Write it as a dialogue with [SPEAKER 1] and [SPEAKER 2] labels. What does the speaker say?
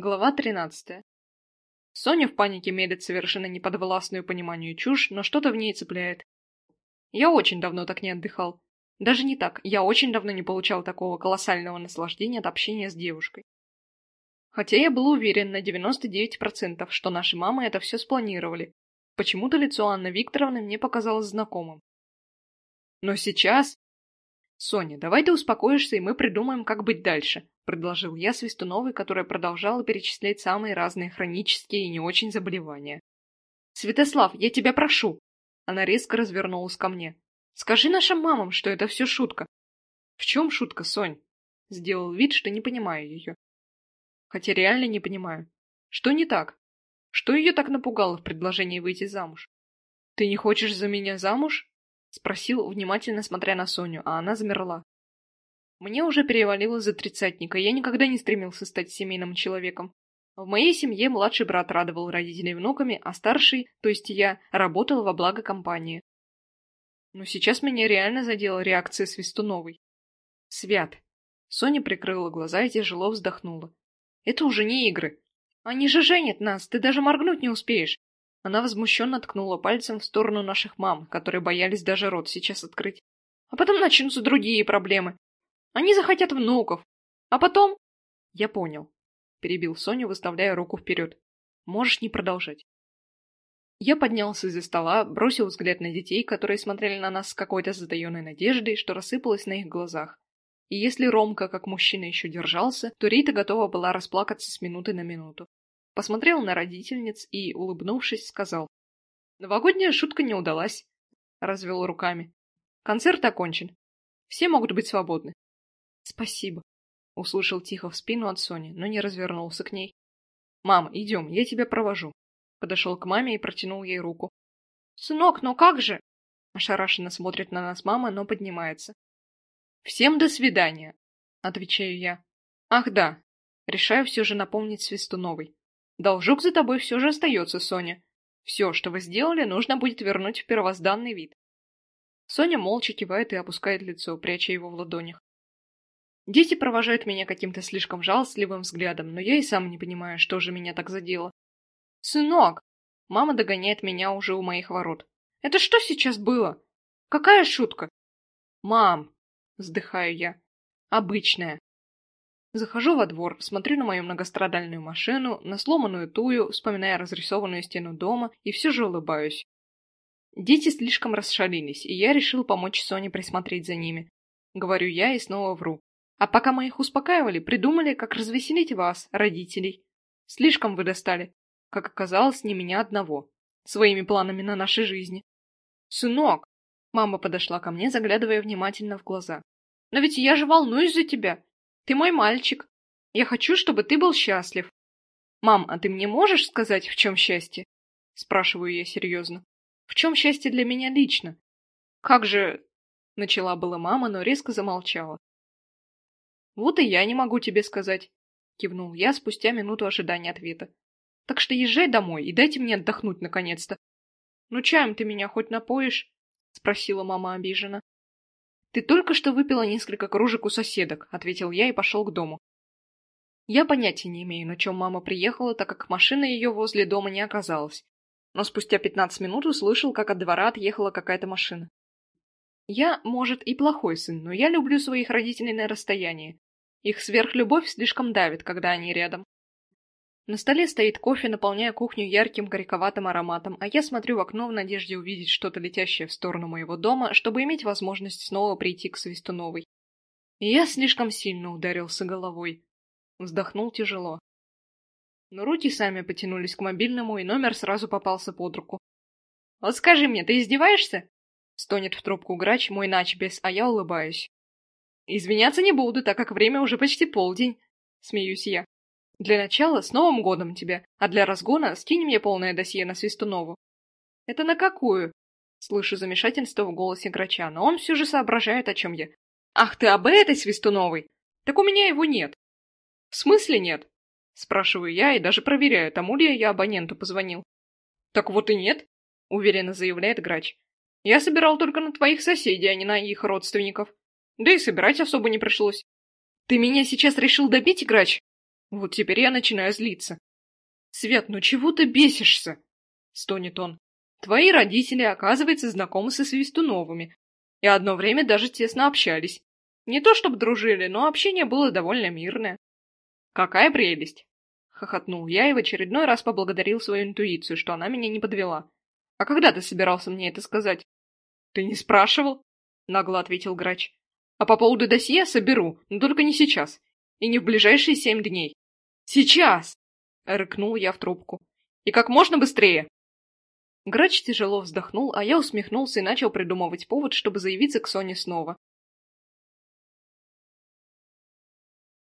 [SPEAKER 1] Глава 13. Соня в панике медит совершенно неподвластную пониманию чушь, но что-то в ней цепляет. Я очень давно так не отдыхал. Даже не так, я очень давно не получал такого колоссального наслаждения от общения с девушкой. Хотя я был уверен на 99%, что наши мамы это все спланировали. Почему-то лицо Анны Викторовны мне показалось знакомым. Но сейчас... Соня, давай ты успокоишься, и мы придумаем, как быть дальше предложил я Свистуновой, которая продолжала перечислять самые разные хронические и не очень заболевания. «Святослав, я тебя прошу!» Она резко развернулась ко мне. «Скажи нашим мамам, что это все шутка». «В чем шутка, Сонь?» Сделал вид, что не понимаю ее. Хотя реально не понимаю. Что не так? Что ее так напугало в предложении выйти замуж? «Ты не хочешь за меня замуж?» Спросил, внимательно смотря на Соню, а она замерла. Мне уже перевалило за тридцатника, я никогда не стремился стать семейным человеком. В моей семье младший брат радовал родителей внуками, а старший, то есть я, работал во благо компании. Но сейчас меня реально задела реакция Свистуновой. Свят. Соня прикрыла глаза и тяжело вздохнула. Это уже не игры. Они же женят нас, ты даже моргнуть не успеешь. Она возмущенно ткнула пальцем в сторону наших мам, которые боялись даже рот сейчас открыть. А потом начнутся другие проблемы. Они захотят внуков. А потом... Я понял. Перебил Соню, выставляя руку вперед. Можешь не продолжать. Я поднялся из-за стола, бросил взгляд на детей, которые смотрели на нас с какой-то затаенной надеждой, что рассыпалось на их глазах. И если Ромка, как мужчина, еще держался, то Рита готова была расплакаться с минуты на минуту. Посмотрел на родительниц и, улыбнувшись, сказал. «Новогодняя шутка не удалась», — развел руками. «Концерт окончен. Все могут быть свободны. «Спасибо», — услышал тихо в спину от Сони, но не развернулся к ней. «Мам, идем, я тебя провожу». Подошел к маме и протянул ей руку. «Сынок, ну как же?» Ошарашенно смотрит на нас мама, но поднимается. «Всем до свидания», — отвечаю я. «Ах да, решаю все же напомнить Свистуновой. Должок за тобой все же остается, Соня. Все, что вы сделали, нужно будет вернуть в первозданный вид». Соня молча кивает и опускает лицо, пряча его в ладонях. Дети провожают меня каким-то слишком жалостливым взглядом, но я и сам не понимаю, что же меня так задело. «Сынок!» Мама догоняет меня уже у моих ворот. «Это что сейчас было? Какая шутка?» «Мам!» Вздыхаю я. «Обычная». Захожу во двор, смотрю на мою многострадальную машину, на сломанную тую, вспоминая разрисованную стену дома, и все же улыбаюсь. Дети слишком расшалились, и я решил помочь Соне присмотреть за ними. Говорю я и снова вру. А пока мы их успокаивали, придумали, как развеселить вас, родителей. Слишком вы достали. Как оказалось, не меня одного. Своими планами на нашей жизни. Сынок! Мама подошла ко мне, заглядывая внимательно в глаза. Но ведь я же волнуюсь за тебя. Ты мой мальчик. Я хочу, чтобы ты был счастлив. Мам, а ты мне можешь сказать, в чем счастье? Спрашиваю я серьезно. В чем счастье для меня лично? Как же... Начала была мама, но резко замолчала. «Вот и я не могу тебе сказать», — кивнул я спустя минуту ожидания ответа. «Так что езжай домой и дайте мне отдохнуть наконец-то». «Ну чаем ты меня хоть напоишь?» — спросила мама обиженно. «Ты только что выпила несколько кружек у соседок», — ответил я и пошел к дому. Я понятия не имею, на чем мама приехала, так как машина ее возле дома не оказалась. Но спустя пятнадцать минут услышал, как от двора отъехала какая-то машина. Я, может, и плохой сын, но я люблю своих родителей на расстоянии. Их сверхлюбовь слишком давит, когда они рядом. На столе стоит кофе, наполняя кухню ярким горьковатым ароматом, а я смотрю в окно в надежде увидеть что-то летящее в сторону моего дома, чтобы иметь возможность снова прийти к Свистуновой. И я слишком сильно ударился головой. Вздохнул тяжело. Но руки сами потянулись к мобильному, и номер сразу попался под руку. «Вот скажи мне, ты издеваешься?» Стонет в трубку грач, мой начбес, а я улыбаюсь. Извиняться не буду, так как время уже почти полдень. Смеюсь я. Для начала с Новым годом тебя, а для разгона скинь мне полное досье на Свистунову. Это на какую? Слышу замешательство в голосе Грача, но он все же соображает, о чем я. Ах ты об этой Свистуновой? Так у меня его нет. В смысле нет? Спрашиваю я и даже проверяю, тому ли я абоненту позвонил. Так вот и нет, уверенно заявляет Грач. Я собирал только на твоих соседей, а не на их родственников. Да и собирать особо не пришлось. Ты меня сейчас решил добить, Грач? Вот теперь я начинаю злиться. «Свет, ну чего ты бесишься?» — стонет он. «Твои родители, оказывается, знакомы со Свистуновыми, и одно время даже тесно общались. Не то чтобы дружили, но общение было довольно мирное. «Какая прелесть!» — хохотнул я и в очередной раз поблагодарил свою интуицию, что она меня не подвела. «А когда ты собирался мне это сказать?» «Ты не спрашивал?» — нагло ответил грач. «А по поводу досье соберу, но только не сейчас. И не в ближайшие семь дней». «Сейчас!» — рыкнул я в трубку. «И как можно быстрее!» Грач тяжело вздохнул, а я усмехнулся и начал придумывать повод, чтобы заявиться к Соне снова.